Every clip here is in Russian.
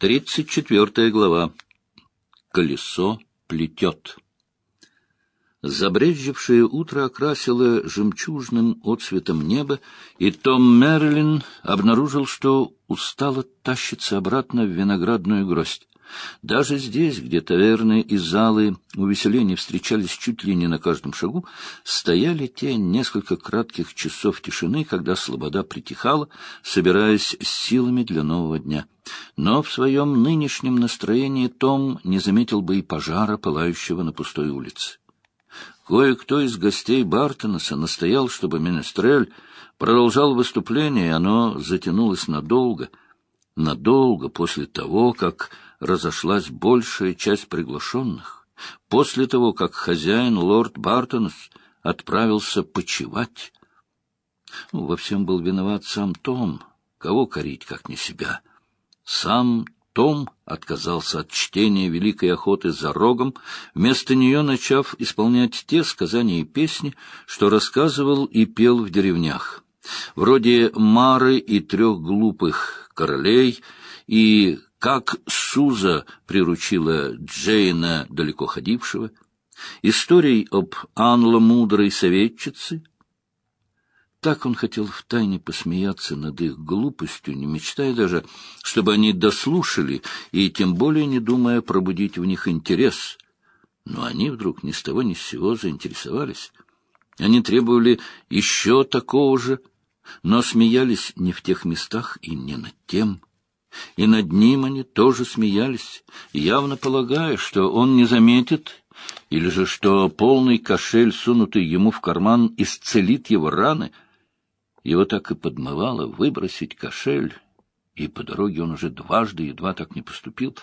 Тридцать четвертая глава. Колесо плетет. Забрезжившее утро окрасило жемчужным отцветом небо, и Том Мерлин обнаружил, что устало тащится обратно в виноградную гроздь. Даже здесь, где таверны и залы увеселений встречались чуть ли не на каждом шагу, стояли те несколько кратких часов тишины, когда слобода притихала, собираясь с силами для нового дня. Но в своем нынешнем настроении Том не заметил бы и пожара, пылающего на пустой улице. Кое-кто из гостей Бартонаса настоял, чтобы Менестрель продолжал выступление, и оно затянулось надолго, надолго после того, как разошлась большая часть приглашенных, после того, как хозяин, лорд Бартонс, отправился почевать. Ну, во всем был виноват сам Том, кого корить, как не себя. Сам том отказался от чтения «Великой охоты за рогом», вместо нее начав исполнять те сказания и песни, что рассказывал и пел в деревнях, вроде «Мары и трех глупых королей» и «Как Суза приручила Джейна далеко ходившего», историй об Анло-мудрой советчице, так он хотел втайне посмеяться над их глупостью, не мечтая даже, чтобы они дослушали, и тем более не думая пробудить в них интерес. Но они вдруг ни с того ни с сего заинтересовались. Они требовали еще такого же, но смеялись не в тех местах и не над тем. И над ним они тоже смеялись, явно полагая, что он не заметит, или же что полный кошель, сунутый ему в карман, исцелит его раны — его так и подмывало выбросить кошель, и по дороге он уже дважды едва так не поступил.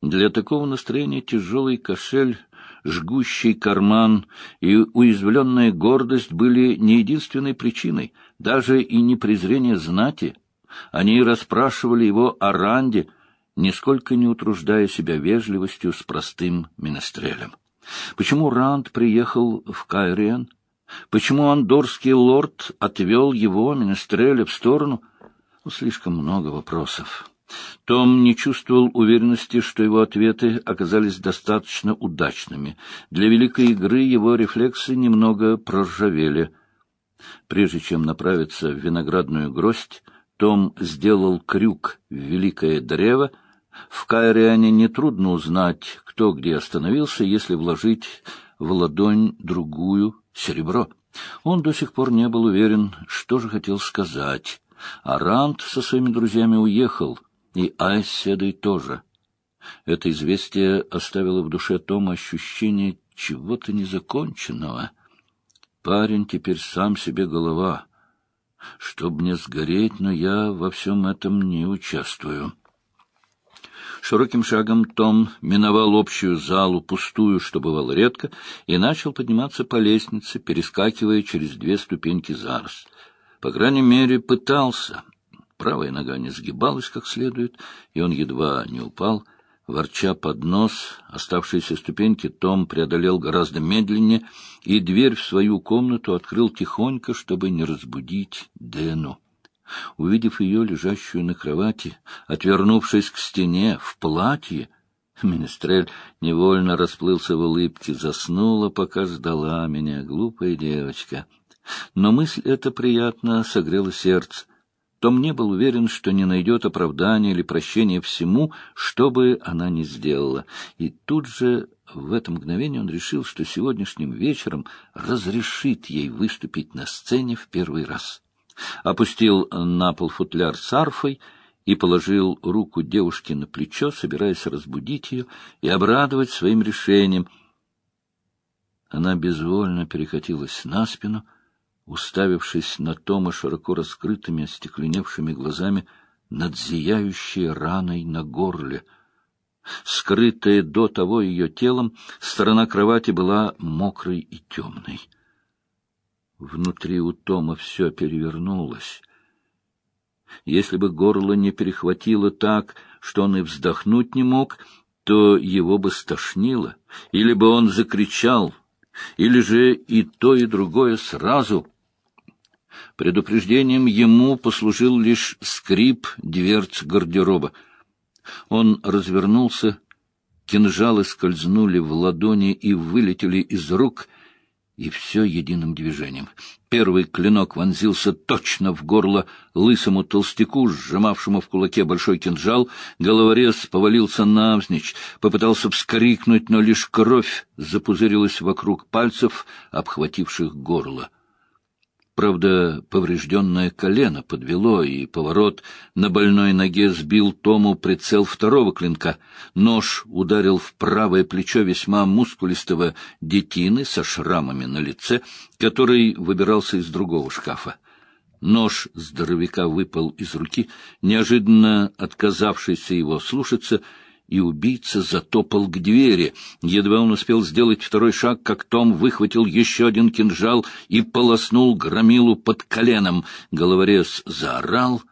Для такого настроения тяжелый кошель, жгущий карман и уязвленная гордость были не единственной причиной, даже и не презрение знати. Они расспрашивали его о Ранде, нисколько не утруждая себя вежливостью с простым министрелем. Почему Ранд приехал в Кайриен? Почему андорский лорд отвел его, Менестреля, в сторону? Ну, слишком много вопросов. Том не чувствовал уверенности, что его ответы оказались достаточно удачными. Для великой игры его рефлексы немного проржавели. Прежде чем направиться в виноградную гроздь, том сделал крюк в великое древо. В Кайриане нетрудно узнать, кто где остановился, если вложить в ладонь другую серебро. Он до сих пор не был уверен, что же хотел сказать. А Ранд со своими друзьями уехал, и Айседой тоже. Это известие оставило в душе Тома ощущение чего-то незаконченного. Парень теперь сам себе голова. Чтоб мне сгореть, но я во всем этом не участвую. Широким шагом Том миновал общую залу, пустую, что бывало редко, и начал подниматься по лестнице, перескакивая через две ступеньки за раз. По крайней мере, пытался. Правая нога не сгибалась как следует, и он едва не упал. Ворча под нос, оставшиеся ступеньки Том преодолел гораздо медленнее, и дверь в свою комнату открыл тихонько, чтобы не разбудить Дэну. Увидев ее, лежащую на кровати, отвернувшись к стене, в платье, Министрель невольно расплылся в улыбке, заснула, пока ждала меня, глупая девочка. Но мысль эта приятно согрела сердце. Том не был уверен, что не найдет оправдания или прощения всему, что бы она ни сделала. И тут же в это мгновение он решил, что сегодняшним вечером разрешит ей выступить на сцене в первый раз опустил на пол футляр с арфой и положил руку девушке на плечо, собираясь разбудить ее и обрадовать своим решением. Она безвольно перекатилась на спину, уставившись на Тома широко раскрытыми, остекленевшими глазами над зияющей раной на горле. Скрытая до того ее телом, сторона кровати была мокрой и темной. Внутри у Тома все перевернулось. Если бы горло не перехватило так, что он и вздохнуть не мог, то его бы стошнило, или бы он закричал, или же и то, и другое сразу. Предупреждением ему послужил лишь скрип дверц гардероба. Он развернулся, кинжалы скользнули в ладони и вылетели из рук, и все единым движением. Первый клинок вонзился точно в горло лысому толстяку, сжимавшему в кулаке большой кинжал. Головорез повалился навзничь, попытался вскрикнуть, но лишь кровь запузырилась вокруг пальцев, обхвативших горло. Правда, поврежденное колено подвело, и поворот на больной ноге сбил Тому прицел второго клинка. Нож ударил в правое плечо весьма мускулистого детины со шрамами на лице, который выбирался из другого шкафа. Нож здоровяка выпал из руки, неожиданно отказавшийся его слушаться — и убийца затопал к двери. Едва он успел сделать второй шаг, как Том выхватил еще один кинжал и полоснул громилу под коленом. Головорез заорал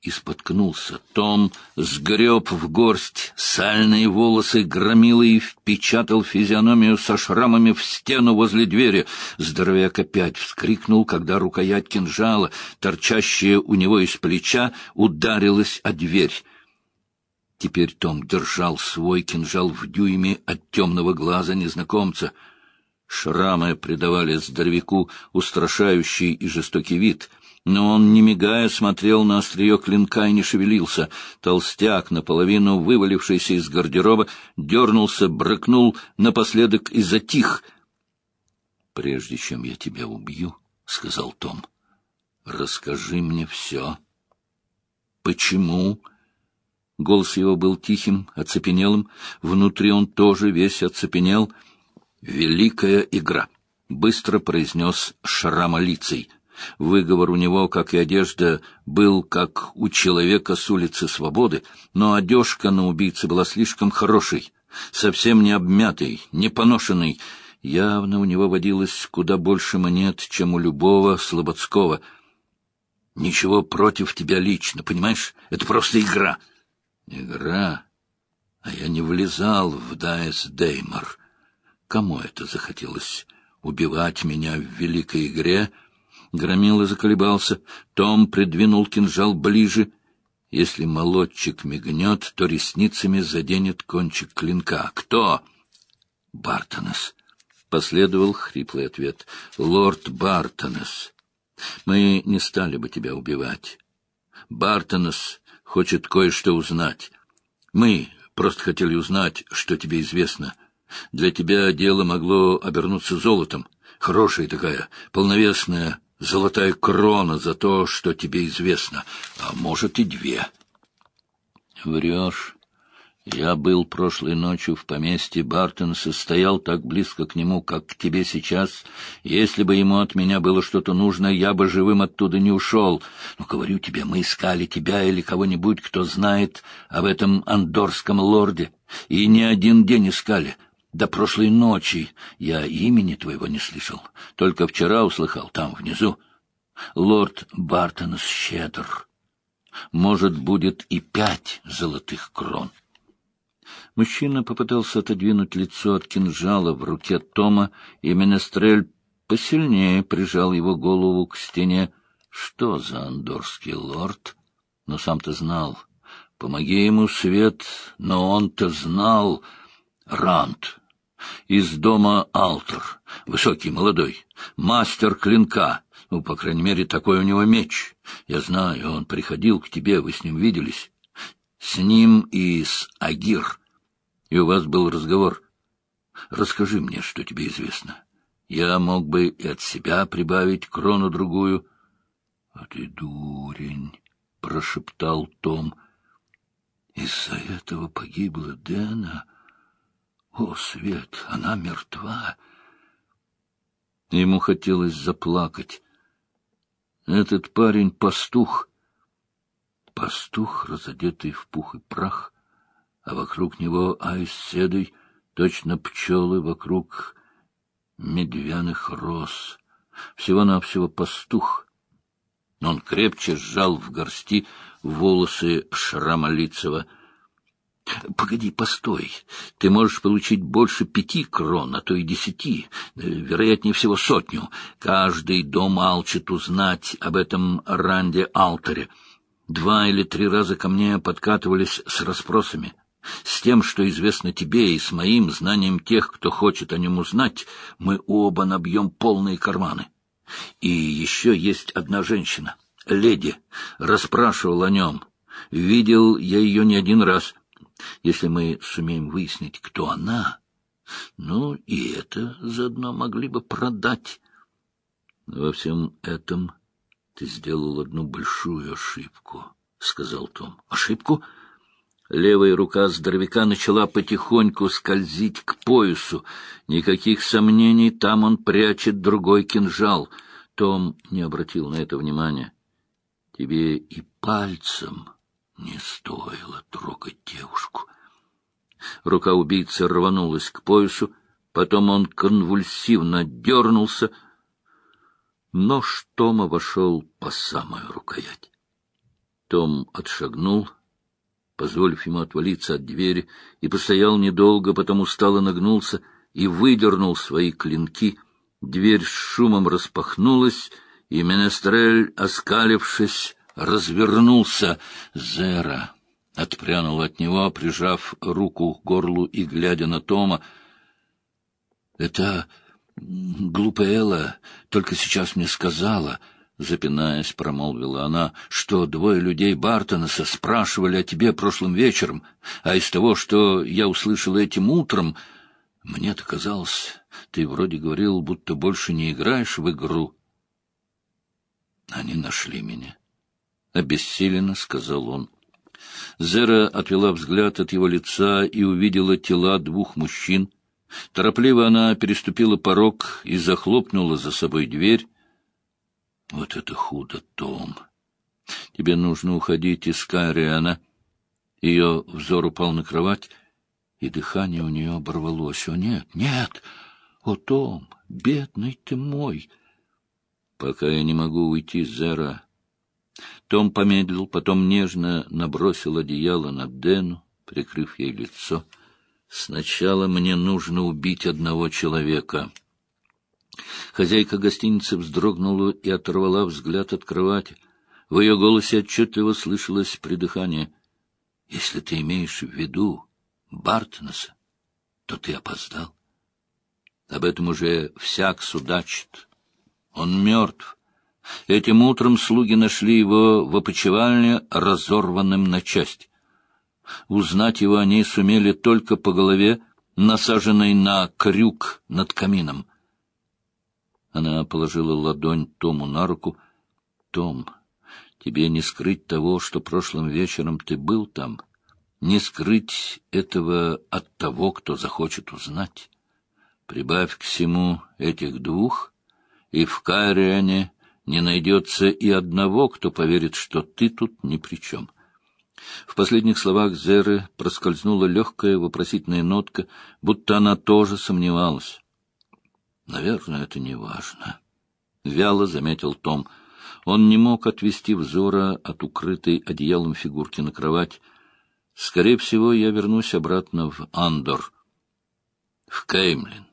и споткнулся. Том сгреб в горсть сальные волосы громилы и впечатал физиономию со шрамами в стену возле двери. Здоровяк опять вскрикнул, когда рукоять кинжала, торчащая у него из плеча, ударилась о дверь. Теперь Том держал свой кинжал в дюйме от темного глаза незнакомца. Шрамы придавали здоровяку устрашающий и жестокий вид, но он, не мигая, смотрел на острие клинка и не шевелился. Толстяк, наполовину вывалившийся из гардероба, дернулся, брыкнул напоследок и затих. — Прежде чем я тебя убью, — сказал Том, — расскажи мне все. — Почему? — Голос его был тихим, оцепенелым. Внутри он тоже весь оцепенел. «Великая игра!» — быстро произнес Шрамолицей. Выговор у него, как и одежда, был как у человека с улицы Свободы, но одежка на убийце была слишком хорошей, совсем не обмятой, не поношенной. Явно у него водилось куда больше монет, чем у любого Слободского. «Ничего против тебя лично, понимаешь? Это просто игра!» Игра, а я не влезал в Дайс Деймор. Кому это захотелось убивать меня в великой игре? Громила заколебался. Том придвинул кинжал ближе. Если молодчик мигнет, то ресницами заденет кончик клинка. Кто? Бартонес. Последовал хриплый ответ. Лорд Бартонес. Мы не стали бы тебя убивать. Бартонес хочет кое-что узнать. Мы просто хотели узнать, что тебе известно. Для тебя дело могло обернуться золотом. Хорошая такая, полновесная золотая крона за то, что тебе известно, а может и две. Врешь. Я был прошлой ночью в поместье Бартонса, стоял так близко к нему, как к тебе сейчас. Если бы ему от меня было что-то нужно, я бы живым оттуда не ушел. Но, говорю тебе, мы искали тебя или кого-нибудь, кто знает об этом андорском лорде. И не один день искали. До прошлой ночи я имени твоего не слышал. Только вчера услыхал, там, внизу. Лорд Бартонс щедр. Может, будет и пять золотых крон. Мужчина попытался отодвинуть лицо от кинжала в руке Тома, и Менестрель посильнее прижал его голову к стене. Что за андорский лорд? Но сам-то знал. Помоги ему, Свет, но он-то знал. Рант. Из дома Алтер. Высокий, молодой. Мастер клинка. Ну, по крайней мере, такой у него меч. Я знаю, он приходил к тебе, вы с ним виделись. С ним и с Агир и у вас был разговор. Расскажи мне, что тебе известно. Я мог бы и от себя прибавить крону-другую. — А ты дурень, — прошептал Том. — Из-за этого погибла Дэна. О, Свет, она мертва. Ему хотелось заплакать. Этот парень — пастух. Пастух, разодетый в пух и прах, а вокруг него айседой, точно пчелы вокруг медвяных роз. Всего-навсего пастух. Он крепче сжал в горсти волосы Шрамолицева. — Погоди, постой. Ты можешь получить больше пяти крон, а то и десяти, вероятнее всего сотню. Каждый дом алчит узнать об этом Ранде Алтере. Два или три раза ко мне подкатывались с расспросами. С тем, что известно тебе, и с моим знанием тех, кто хочет о нем узнать, мы оба набьем полные карманы. И еще есть одна женщина, леди, расспрашивал о нем. Видел я ее не один раз. Если мы сумеем выяснить, кто она, ну, и это заодно могли бы продать. Во всем этом ты сделал одну большую ошибку, — сказал Том. — Ошибку? Левая рука здоровяка начала потихоньку скользить к поясу. Никаких сомнений, там он прячет другой кинжал. Том не обратил на это внимания. Тебе и пальцем не стоило трогать девушку. Рука убийцы рванулась к поясу, потом он конвульсивно дернулся. Нож Тома вошел по самую рукоять. Том отшагнул, позволив ему отвалиться от двери, и постоял недолго, потом устало нагнулся и выдернул свои клинки. Дверь с шумом распахнулась, и Менестрель, оскалившись, развернулся. «Зера!» отпрянул от него, прижав руку к горлу и глядя на Тома. — Это глупая Элла только сейчас мне сказала, — запинаясь, промолвила она, — что двое людей Бартонеса спрашивали о тебе прошлым вечером, а из того, что я услышал этим утром, мне-то казалось, ты вроде говорил, будто больше не играешь в игру. Они нашли меня. — обессиленно сказал он. Зера отвела взгляд от его лица и увидела тела двух мужчин. Торопливо она переступила порог и захлопнула за собой дверь. — Вот это худо, Том! Тебе нужно уходить из Кайриана. Ее взор упал на кровать, и дыхание у нее оборвалось. — О, нет, нет! О, Том, бедный ты мой! — Пока я не могу уйти, Зера, том помедлил, потом нежно набросил одеяло на Дену, прикрыв ей лицо. «Сначала мне нужно убить одного человека». Хозяйка гостиницы вздрогнула и оторвала взгляд от кровати. В ее голосе отчетливо слышалось придыхание. «Если ты имеешь в виду Бартнеса, то ты опоздал. Об этом уже всяк судачит. Он мертв. Этим утром слуги нашли его в опочивальне разорванным на части. Узнать его они сумели только по голове, насаженной на крюк над камином. Она положила ладонь Тому на руку. — Том, тебе не скрыть того, что прошлым вечером ты был там, не скрыть этого от того, кто захочет узнать. Прибавь к всему этих двух, и в Кайриане не найдется и одного, кто поверит, что ты тут ни при чем. В последних словах Зеры проскользнула легкая вопросительная нотка, будто она тоже сомневалась. «Наверное, это не важно», — вяло заметил Том. Он не мог отвести взора от укрытой одеялом фигурки на кровать. «Скорее всего, я вернусь обратно в Андор, в Кеймлин».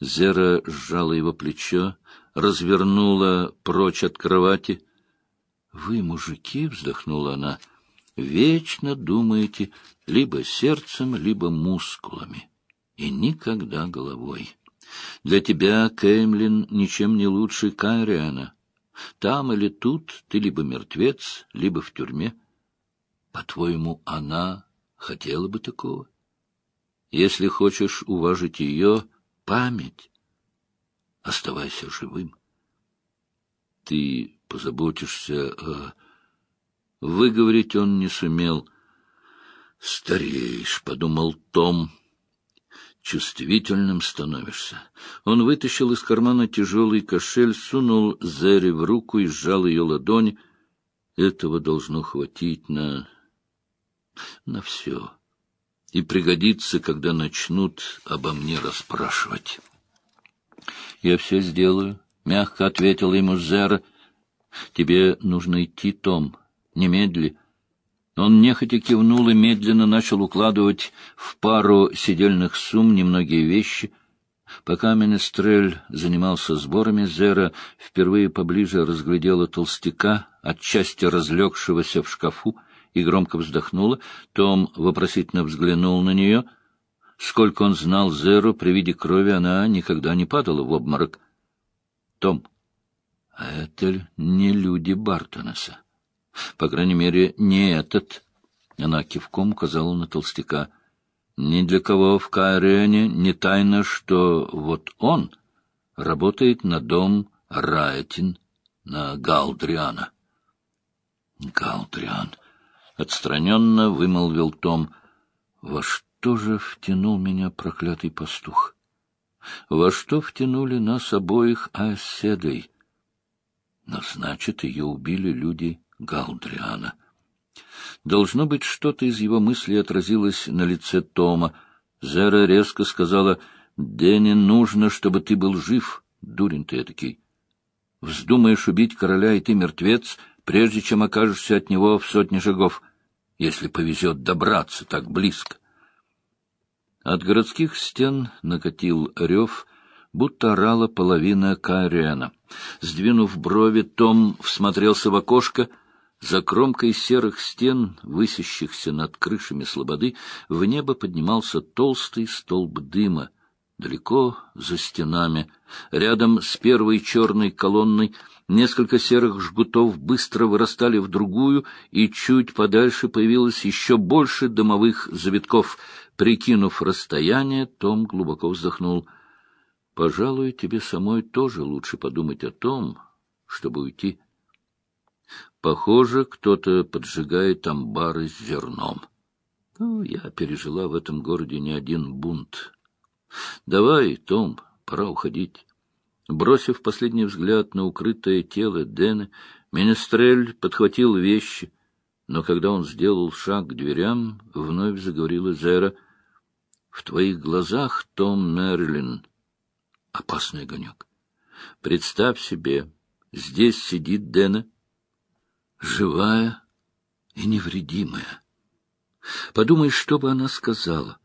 Зера сжала его плечо, развернула прочь от кровати. — Вы, мужики, — вздохнула она, — вечно думаете либо сердцем, либо мускулами, и никогда головой. Для тебя, Кеймлин, ничем не лучше Кайриана. Там или тут ты либо мертвец, либо в тюрьме. По-твоему, она хотела бы такого? Если хочешь уважить ее память, оставайся живым. Ты позаботишься о... Выговорить он не сумел. «Стареешь», — подумал Том. «Чувствительным становишься». Он вытащил из кармана тяжелый кошель, сунул Зере в руку и сжал ее ладонь. Этого должно хватить на... на все. И пригодится, когда начнут обо мне расспрашивать. Я все сделаю, — мягко ответил ему Зера. — Тебе нужно идти, Том, немедли. Он нехотя кивнул и медленно начал укладывать в пару сидельных сумм немногие вещи. Пока Менестрель занимался сборами, Зера впервые поближе разглядела толстяка, отчасти разлегшегося в шкафу, и громко вздохнула. Том вопросительно взглянул на нее. Сколько он знал Зеру, при виде крови она никогда не падала в обморок. — Том, а это не люди Бартонеса. По крайней мере, не этот. Она кивком указала на толстяка. Ни для кого в Кайрене не тайно, что вот он работает на дом Райтин, на Галдриана. Галдриан, отстраненно вымолвил Том, во что же втянул меня проклятый пастух? Во что втянули нас обоих оседой? Но значит, ее убили люди Галдриана. Должно быть, что-то из его мыслей отразилось на лице Тома. Зера резко сказала, «Дэнни, нужно, чтобы ты был жив, дурень ты этакий. Вздумаешь убить короля, и ты мертвец, прежде чем окажешься от него в сотне шагов, если повезет добраться так близко». От городских стен накатил рев, будто орала половина Каэриана. Сдвинув брови, Том всмотрелся в окошко — за кромкой серых стен, высящихся над крышами слободы, в небо поднимался толстый столб дыма. Далеко за стенами, рядом с первой черной колонной, несколько серых жгутов быстро вырастали в другую, и чуть подальше появилось еще больше дымовых завитков. Прикинув расстояние, Том глубоко вздохнул. — Пожалуй, тебе самой тоже лучше подумать о том, чтобы уйти. Похоже, кто-то поджигает амбары с зерном. Ну, я пережила в этом городе не один бунт. Давай, Том, пора уходить. Бросив последний взгляд на укрытое тело Дэна, Менестрель подхватил вещи, но когда он сделал шаг к дверям, вновь заговорила Зера. — В твоих глазах, Том Мерлин, опасный огонек. Представь себе, здесь сидит Дэна, живая и невредимая. Подумай, что бы она сказала.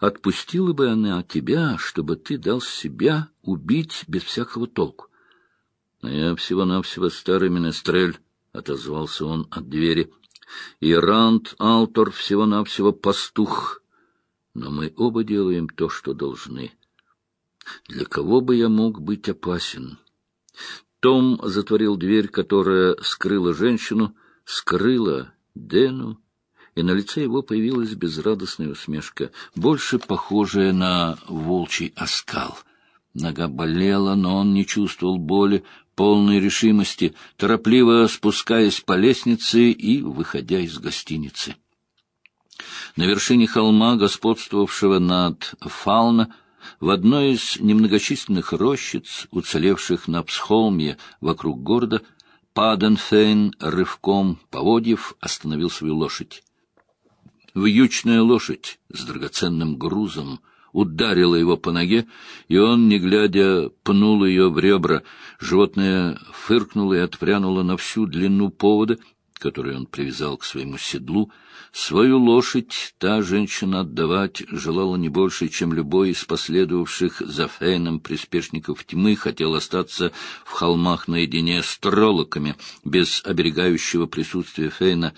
Отпустила бы она тебя, чтобы ты дал себя убить без всякого толку. — я всего-навсего старый менестрель, — отозвался он от двери. — И Ранд Алтор всего-навсего пастух. Но мы оба делаем то, что должны. Для кого бы я мог быть опасен? Том затворил дверь, которая скрыла женщину, скрыла Дену, и на лице его появилась безрадостная усмешка, больше похожая на волчий оскал. Нога болела, но он не чувствовал боли, полной решимости, торопливо спускаясь по лестнице и выходя из гостиницы. На вершине холма, господствовавшего над Фауна, в одной из немногочисленных рощиц, уцелевших на Псхолме вокруг города, Паденфейн рывком поводьев остановил свою лошадь. Вьючная лошадь с драгоценным грузом ударила его по ноге, и он, не глядя, пнул ее в ребра. Животное фыркнуло и отпрянуло на всю длину повода, который он привязал к своему седлу, свою лошадь та женщина отдавать желала не больше, чем любой из последовавших за Фейном приспешников тьмы хотел остаться в холмах наедине с троллоками, без оберегающего присутствия Фейна.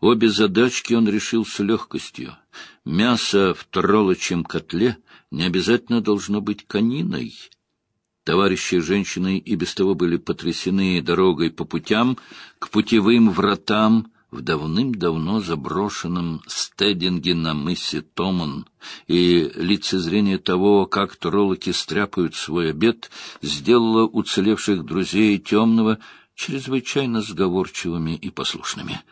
Обе задачки он решил с легкостью. Мясо в троллочьем котле не обязательно должно быть кониной — Товарищи женщины и без того были потрясены дорогой по путям к путевым вратам в давным-давно заброшенном стединге на мысе Томан, и лицезрение того, как троллоки стряпают свой обед, сделало уцелевших друзей темного чрезвычайно сговорчивыми и послушными.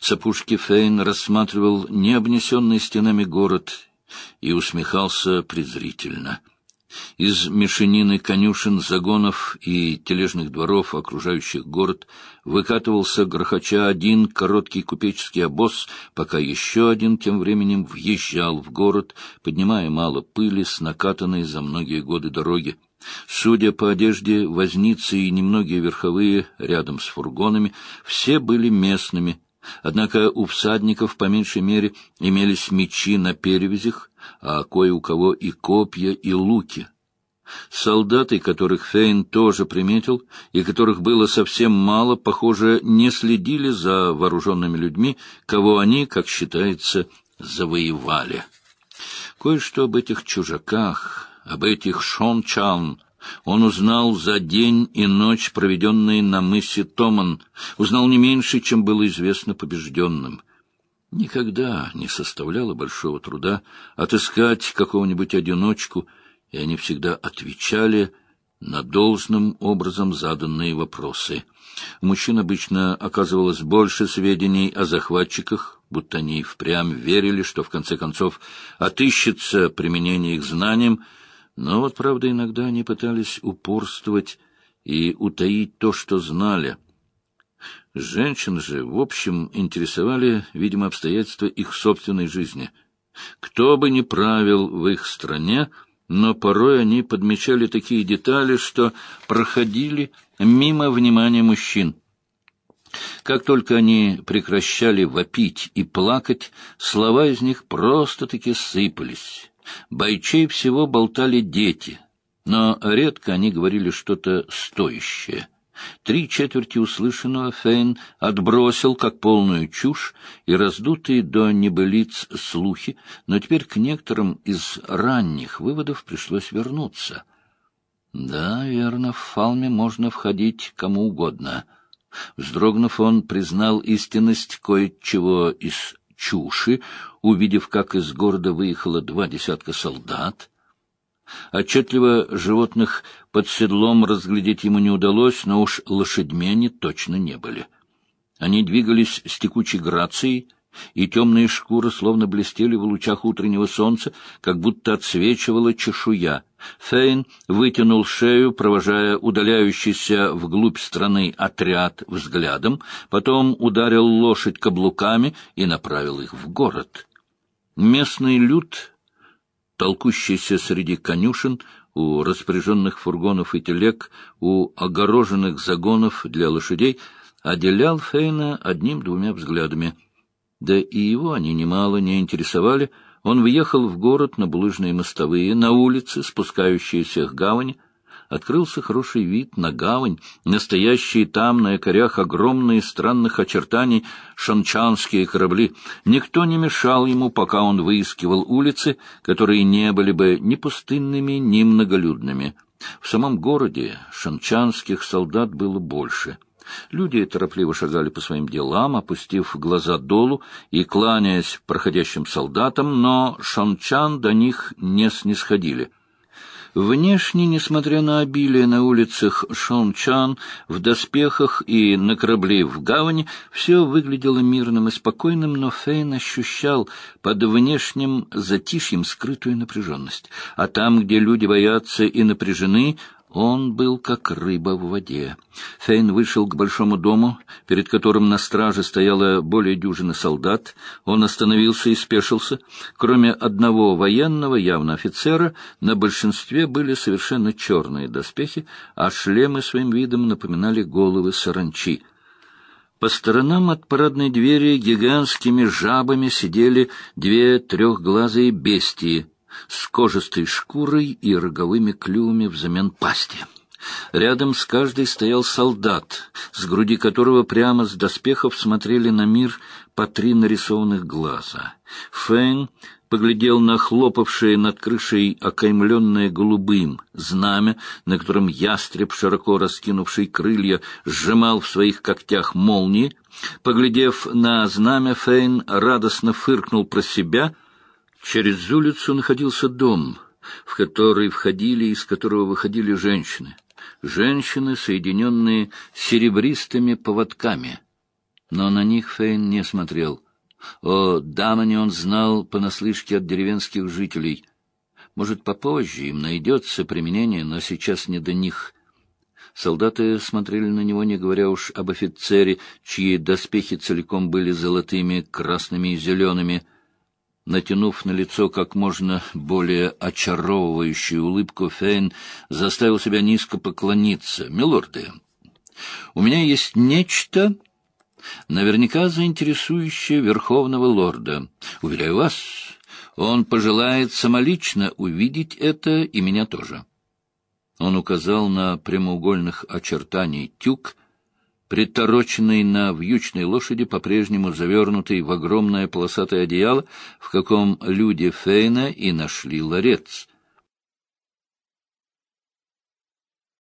Сапушки Фейн рассматривал необнесенный стенами город и усмехался презрительно — из мешанины конюшен, загонов и тележных дворов, окружающих город, выкатывался грохоча один короткий купеческий обоз, пока еще один тем временем въезжал в город, поднимая мало пыли с накатанной за многие годы дороги. Судя по одежде, возницы и немногие верховые, рядом с фургонами, все были местными, Однако у всадников, по меньшей мере, имелись мечи на перевязях, а кое у кого и копья, и луки. Солдаты, которых Фейн тоже приметил, и которых было совсем мало, похоже, не следили за вооруженными людьми, кого они, как считается, завоевали. Кое-что об этих чужаках, об этих Шончан он узнал за день и ночь, проведенные на мысе Томан, узнал не меньше, чем было известно побежденным. Никогда не составляло большого труда отыскать какого-нибудь одиночку, и они всегда отвечали на должным образом заданные вопросы. У мужчин обычно оказывалось больше сведений о захватчиках, будто они впрямь верили, что в конце концов отыщется применение их знаниям, но вот, правда, иногда они пытались упорствовать и утаить то, что знали. Женщин же, в общем, интересовали, видимо, обстоятельства их собственной жизни. Кто бы ни правил в их стране, но порой они подмечали такие детали, что проходили мимо внимания мужчин. Как только они прекращали вопить и плакать, слова из них просто-таки сыпались. Бойчей всего болтали дети, но редко они говорили что-то стоящее. Три четверти услышанного Фейн отбросил как полную чушь и раздутые до небылиц слухи, но теперь к некоторым из ранних выводов пришлось вернуться. Да, верно, в Фалме можно входить кому угодно. Вздрогнув, он признал истинность кое-чего из чуши, увидев, как из города выехало два десятка солдат. Отчетливо животных под седлом разглядеть ему не удалось, но уж лошадьми они точно не были. Они двигались с текучей грацией, и темные шкуры словно блестели в лучах утреннего солнца, как будто отсвечивала чешуя. Фейн вытянул шею, провожая удаляющийся вглубь страны отряд взглядом, потом ударил лошадь каблуками и направил их в город. Местный люд, толкущийся среди конюшен, у распоряженных фургонов и телег, у огороженных загонов для лошадей, отделял Фейна одним-двумя взглядами — да и его они немало не интересовали. Он въехал в город на булыжные мостовые, на улицы, спускающиеся к гавани. Открылся хороший вид на гавань, настоящие там на якорях огромные странных очертаний шанчанские корабли. Никто не мешал ему, пока он выискивал улицы, которые не были бы ни пустынными, ни многолюдными. В самом городе шанчанских солдат было больше — Люди торопливо шагали по своим делам, опустив глаза долу и кланяясь проходящим солдатам, но шанчан до них не снисходили. Внешне, несмотря на обилие на улицах Шончан, в доспехах и на корабле в гавани, все выглядело мирным и спокойным, но Фейн ощущал под внешним затишьем скрытую напряженность. А там, где люди боятся и напряжены, он был как рыба в воде. Фейн вышел к большому дому, перед которым на страже стояло более дюжины солдат. Он остановился и спешился. Кроме одного военного, явно офицера, на большинстве были совершенно черные доспехи, а шлемы своим видом напоминали головы саранчи. По сторонам от парадной двери гигантскими жабами сидели две трехглазые бестии — с кожистой шкурой и роговыми клювами взамен пасти. Рядом с каждой стоял солдат, с груди которого прямо с доспехов смотрели на мир по три нарисованных глаза. Фэн поглядел на хлопавшее над крышей окаймленное голубым знамя, на котором ястреб, широко раскинувший крылья, сжимал в своих когтях молнии. Поглядев на знамя, Фейн радостно фыркнул про себя — Через улицу находился дом, в который входили и из которого выходили женщины. Женщины, соединенные серебристыми поводками. Но на них Фейн не смотрел. О Дамане он знал понаслышке от деревенских жителей. Может, попозже им найдется применение, но сейчас не до них. Солдаты смотрели на него, не говоря уж об офицере, чьи доспехи целиком были золотыми, красными и зелеными — Натянув на лицо как можно более очаровывающую улыбку, Фейн заставил себя низко поклониться. «Милорды, у меня есть нечто, наверняка заинтересующее Верховного Лорда. Уверяю вас, он пожелает самолично увидеть это и меня тоже». Он указал на прямоугольных очертаний тюк, притороченный на вьючной лошади, по-прежнему завернутый в огромное полосатое одеяло, в каком люди Фейна и нашли ларец.